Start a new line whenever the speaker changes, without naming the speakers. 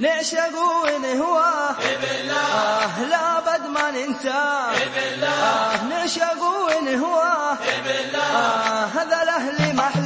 ليش أقول ونهواه آه لا بد ما ننساه آه أقول ونهواه آه هذا الأهل محب